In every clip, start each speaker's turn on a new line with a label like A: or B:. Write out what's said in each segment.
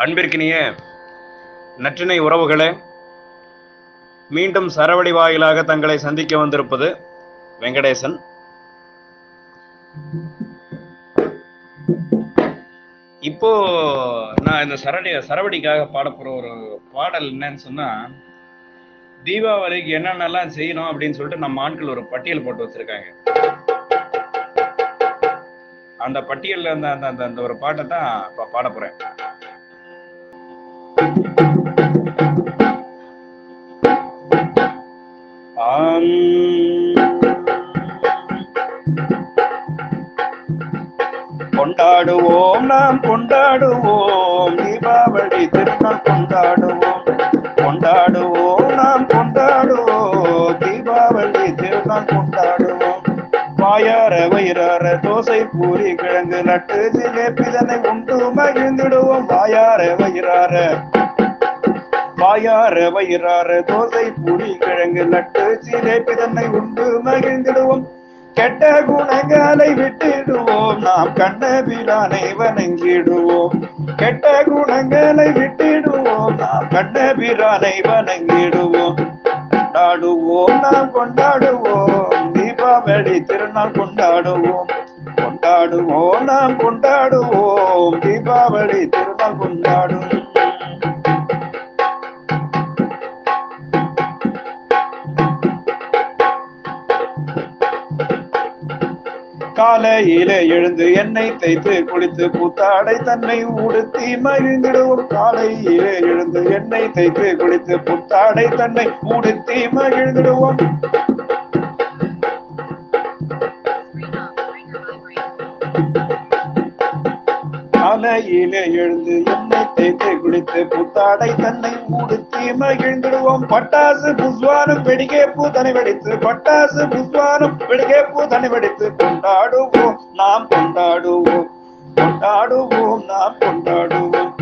A: அன்பிற்கினிய நற்றினை உறவுகளே மீண்டும் சரவடி வாயிலாக தங்களை சந்திக்க வந்திருப்பது வெங்கடேசன். இப்போ நான் இந்த சரடி சரவடிக்காக பாடப்போற ஒரு பாடல் என்னன்னு சொன்னா தீபாவளிக்கு என்னென்னலாம் செய்யணும் அப்படின்னு சொல்லிட்டு நம்ம ஆட்கள் ஒரு பட்டியல் போட்டு வச்சிருக்காங்க. அந்த பட்டியல்ல அந்த அந்த அந்த- அந்த ஒரு பாட்டை தான் இப்ப பாட போறேன். கொண்டாடுவோம் நாம் கொண்டாடுவோம். தீபாவளி திருநாள் கொண்டாடுவோம். கொண்டாடுவோம் நாம் கொண்டாடுவோம். தீபாவளி திருநாள் கொண்டாடுவோம். வாயார வயிறார தோசை பூரி கிழங்கு நட்டு ஜிலேபிதனை உண்டு மகிழ்ந்திடுவோம். வாயார வயிறார வாயார வயிறார தோசை பூரி கிழங்கு நட்டு ஜிலேபிதனை உண்டு மகிழ்ந்திடுவோம். கெட்ட குணங்களை விட்டிடுவோம். நாம் கண்ணபிரானை வணங்கிடுவோம் கெட்ட குணங்களை விட்டிடுவோம். நாம் கண்ணபிரானை வணங்கிடுவோம் கொண்டாடுவோம் நாம் கொண்டாடுவோம். தீபாவளி திருநாள் கொண்டாடுவோம். கொண்டாடுவோம் நாம் கொண்டாடுவோம். தீபாவளி திருநாள் கொண்டாடும். காலையிலே எழுந்து எண்ணெய் தைத்து குளித்து புத்தாடை தன்னை உடுத்தி மகிழ்ந்திடுவோம். காலையிலே எழுந்து எண்ணெய் தைத்து குளித்து புத்தாடை தன்னை உடுத்தி மகிழ்ந்திடுவோம். காலையிலே எழுந்து எண்ணெய் தேய்த்து குளித்து புத்தாடை தன்னை உடுத்தி மகிழ்ந்துடுவோம். பட்டாசு புஸ்வானும் வெடிகே பூ தனி வெடித்து பட்டாசு புஸ்வானும் வெடிகே பூ தனி வெடித்து கொண்டாடுவோம். நாம் கொண்டாடுவோம். கொண்டாடுவோம். நாம் கொண்டாடுவோம்.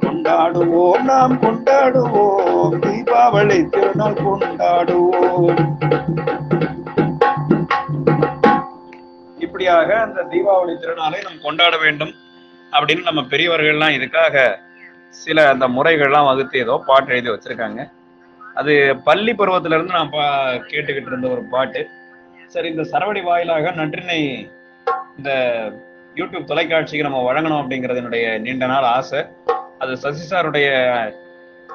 A: கொண்டாடுவோம். நாம் கொண்டாடுவோம். தீபாவளி திருநாள் கொண்டாடுவோம். படிப்படியாக அந்த தீபாவளி திருநாளை நாம் கொண்டாட வேண்டும் அப்படின்னு நம்ம பெரியவர்கள்லாம் இதுக்காக சில அந்த முறைகள்லாம் வகுத்து ஏதோ பாட்டு எழுதி வச்சிருக்காங்க. அது பள்ளி பருவத்துல இருந்து நான் பா கேட்டுக்கிட்டு இருந்த ஒரு பாட்டு. சரி இந்த சரவடி வாயிலாக நன்றினை இந்த யூடியூப் தொலைக்காட்சிக்கு நம்ம வழங்கணும் அப்படிங்கிறது என்னுடைய நீண்ட நாள் ஆசை. அது சசி சாருடைய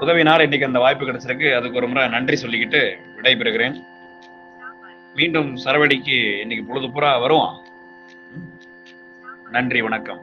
A: உதவினால் இன்னைக்கு அந்த வாய்ப்பு கிடைச்சிருக்கு. அதுக்கு ஒரு முறை நன்றி சொல்லிக்கிட்டு விடைபெறுகிறேன். மீண்டும் சரவடிக்கு இன்னைக்கு பொழுது பூரா வருவான். நன்றி வணக்கம்.